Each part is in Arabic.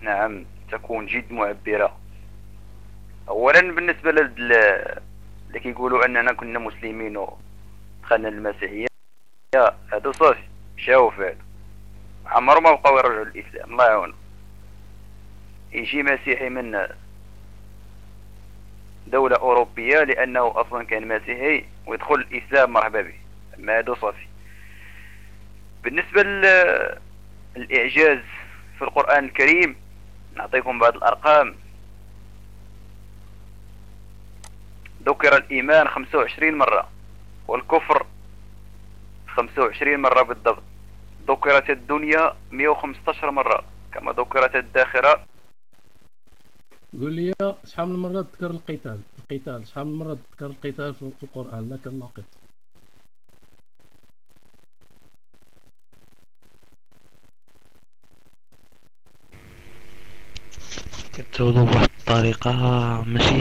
نعم تكون جد معبرة اولا بالنسبة لل اللي كيقولوا أننا كنا مسلمين ودخلنا المسيحية هذا صافي مشاو هذا عمرو ما بقاو يرجعوا للإسلام الله يعاون يجي مسيحي من دولة أوروبية لأنه أصلا كان مسيحي ويدخل الإسلام مرحبا به. ما هذا صافي بالنسبة للإعجاز في القرآن الكريم نعطيكم بعض الأرقام. ذكر الإيمان 25 مرة والكفر 25 مرة بالضبط. ذكرت الدنيا 115 مرة كما ذكرت الداخرة. قول لي شحال من مرة ذكر القتال؟ القتال شحال من مرة ذكر القتال في القرآن؟ لك الناقص كتعودوا بواحد الطريقة ماشي.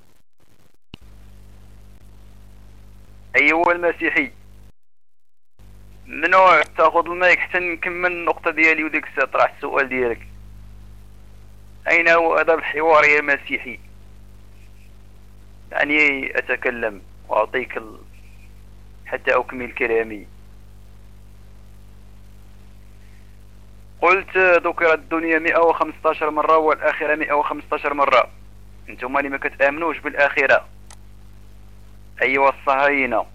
أي هو المسيحي. منو تأخذ المايك حتى نكمل النقطة ديالي وديك الساعة طرح السؤال ديالك؟ أين هو هذا الحوار يا مسيحي يعني أتكلم وأعطيك ال... حتى أكمل كلامي. قلت ذكرت الدنيا 115 مرة والآخرة 115 مرة. أنتم اللي ما كتآمنوش بالآخرة. أيها الصهاينة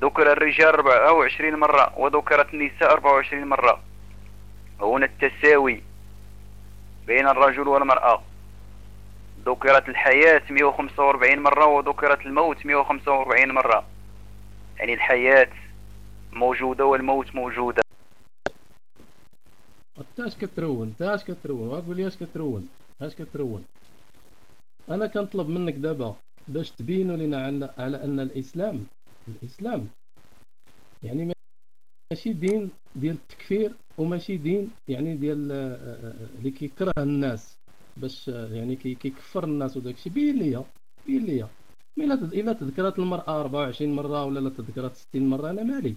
ذكر الرجال 24 مرة وذكرت النساء 24 مرة. هنا التساوي بين الرجل والمرأة. ذكرت الحياة 145 مرة وذكرت الموت 145 مرة. يعني الحياة موجودة والموت موجودة. انت اش كترون انت اش كترون وقول لي اش كترون اش كترون أنا كنطلب منك دابا باش تبينوا لنا على, أن الاسلام الإسلام يعني ماشي دين ديال التكفير وماشي دين يعني ديال آه، آه، آه، اللي كيكره الناس باش يعني كيكفر الناس وداك الشيء. بين ليا بين ليا. إلا تذكرت المرأة 24 مرة ولا لا تذكرت 60 مرة أنا مالي.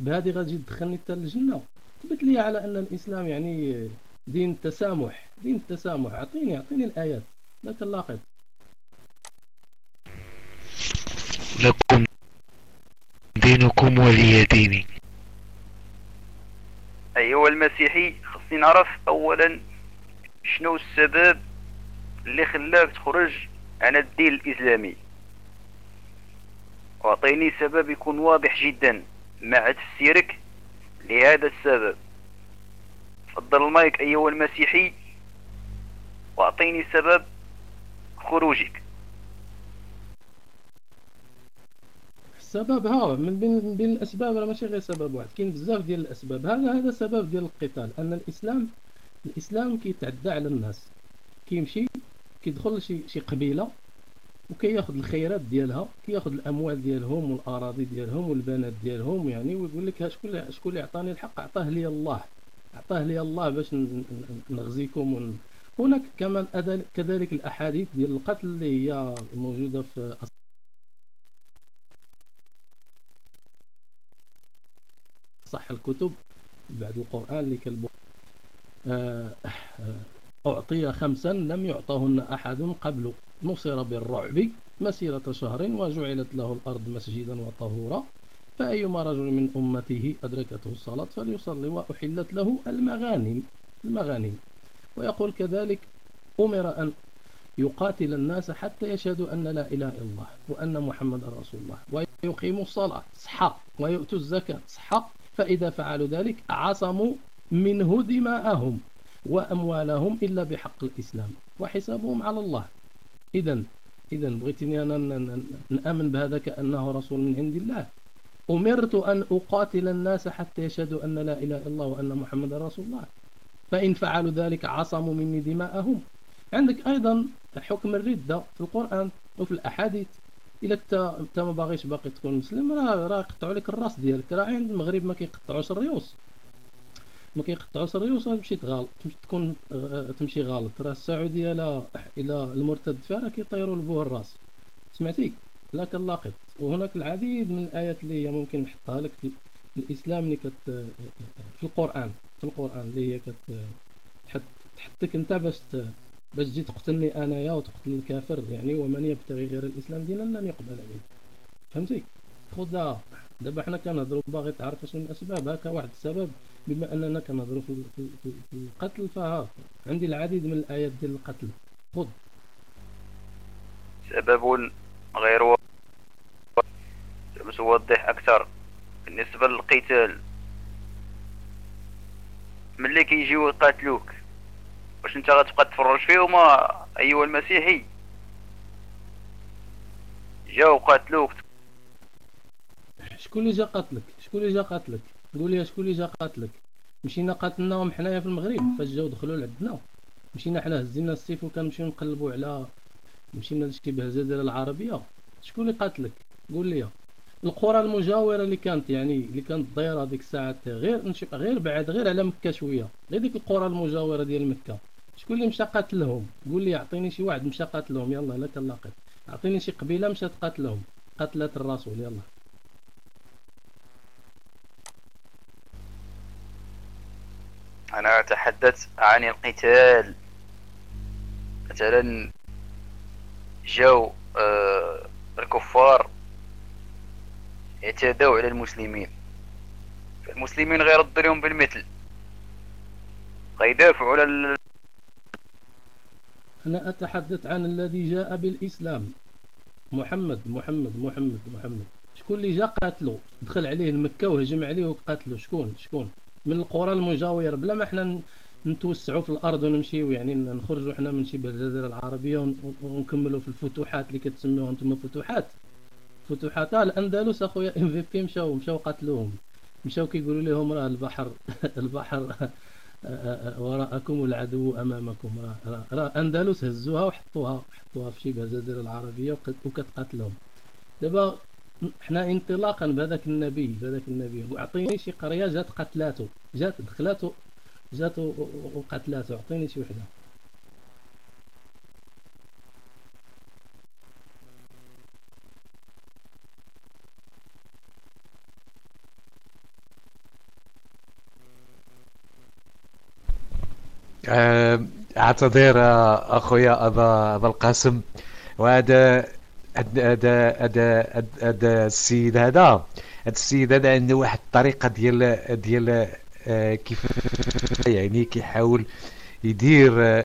بهذه غادي تدخلني حتى للجنه تثبت لي على أن الإسلام يعني دين التسامح دين التسامح اعطيني أعطيني الآيات. ذاك اللاقط لكم دينكم ولي ديني. أيها المسيحي خصني نعرف أولا شنو السبب اللي خلاك تخرج عن الدين الإسلامي. وأعطيني سبب يكون واضح جدا. مع تفسيرك لهذا السبب. فضل المايك أيها المسيحي وأعطيني سبب خروجك. السبب ها من بين بين الأسباب راه ماشي غير سبب واحد. كاين بزاف ديال الأسباب. هذا هذا سبب ديال القتال أن الإسلام الإسلام كيتعدى على الناس. كيمشي كيدخل شي شي قبيلة وكياخذ الخيرات ديالها كياخذ الأموال ديالهم والأراضي ديالهم والبنات ديالهم يعني ويقول لك شكون شكون اللي عطاني الحق؟ عطاه لي الله. عطاه لي الله باش نغزيكم ون... هناك كمان كذلك الأحاديث ديال القتل اللي هي موجودة في صح الكتب بعد القرآن اللي كالبو آه، آه، أعطي خمسا لم يعطهن أحد قبل نصر بالرعب مسيرة شهر وجعلت له الأرض مسجدا وطهورا فأيما رجل من أمته أدركته الصلاة فليصلي وأحلت له المغانم المغانم. ويقول كذلك أمر أن يقاتل الناس حتى يشهدوا أن لا إله إلا الله وأن محمد رسول الله. ويقيموا الصلاة صحة ويؤتوا الزكاة صحة فإذا فعلوا ذلك عصموا منه دماءهم وأموالهم إلا بحق الإسلام وحسابهم على الله. إذا إذا بغيتني أنا نآمن بهذا كأنه رسول من عند الله. أمرت أن أقاتل الناس حتى يشهدوا أن لا إله إلا الله وأن محمد رسول الله. فإن فعلوا ذلك عصموا مني دماءهم. عندك أيضا حكم الردة في القرآن وفي الأحاديث. أنت أنت ما باغيش باقي تكون مسلم راه راه يقطعوا لك الرأس ديالك. راه عند المغرب ما كيقطعوش الريوس ما كيقطعوش الريوس تمشي تغالط تمشي تكون آه، تمشي غالط. راه السعودية لا إلى المرتد فيها راه كيطيروا لبوه الراس. سمعتي؟ لا كلاقط وهناك العديد من الآيات اللي هي ممكن نحطها لك في الإسلام اللي كت في القرآن. في القرآن اللي هي كت تحط تحدك انت باش باش تجي تقتلني أنايا وتقتل الكافر. يعني ومن يبتغي غير الإسلام دينا لن يقبل منه فهمتي؟ خذها دابا حنا كنهضروا باغي تعرف شنو الاسباب. هكا واحد السبب بما اننا كنهضروا في, في, في, في القتل فها عندي العديد من الآيات ديال القتل. خذ. سبب غير نوضح أكثر. بالنسبة للقتال ملي كيجيو يقاتلوك واش انت غتبقى تفرج فيهم أيها المسيحي. جاو قاتلوك شكون اللي جا قاتلك؟ شكون اللي جا قاتلك؟ قول لي شكون اللي جا قاتلك؟ مشينا قاتلناهم حنايا في المغرب فاش جاو دخلوا لعندنا. مشينا حنا هزينا السيف وكنمشيو نقلبوا على مشينا لشبه الجزيره العربيه شكون اللي قاتلك؟ قول لي. القرى المجاورة اللي كانت يعني اللي كانت دايرة ديك الساعات غير غير بعد غير على مكة شوية. غير ديك القرى المجاورة ديال مكة. شكون اللي مشى قاتلهم؟ قول لي اعطيني شي واحد مشى قاتلهم. يلا لا كنلاقيت اعطيني شي قبيلة مشات قاتلهم. قتلت الرسول. يلا. أنا أتحدث عن القتال. مثلا جاو آه الكفار اعتدوا على المسلمين. المسلمين غيردوا لهم بالمثل. غيدافعوا على أنا أتحدث عن الذي جاء بالإسلام. محمد محمد محمد محمد. شكون اللي جا قاتلو؟ دخل عليه لمكة وهجم عليه وقاتلو. شكون؟ شكون؟ من القرى المجاورة. بلا ما إحنا نتوسعوا في الأرض ونمشيو يعني نخرجوا حنا من شبه الجزيرة العربية ونكملوا في الفتوحات اللي كتسميوها أنتم فتوحات. فتوحات الأندلس أخويا إم في بي مشاو مشاو قتلوهم. مشاو كيقولوا لهم راه البحر البحر وراءكم والعدو أمامكم. راه راه أندلس هزوها وحطوها حطوها في شبه الجزيرة العربية وكتقاتلهم دابا حنا انطلاقا بهذاك النبي بهذاك النبي. واعطيني شي قرية جات قتلاته جات دخلاته جات وقتلاته. اعطيني شي وحدة. آه، اعتذر أخويا ابا ابا القاسم. وهذا هذا هذا هذا السيد هذا. هذا السيد هذا عنده واحد الطريقة ديال ديال آه، كيف يعني كيحاول يدير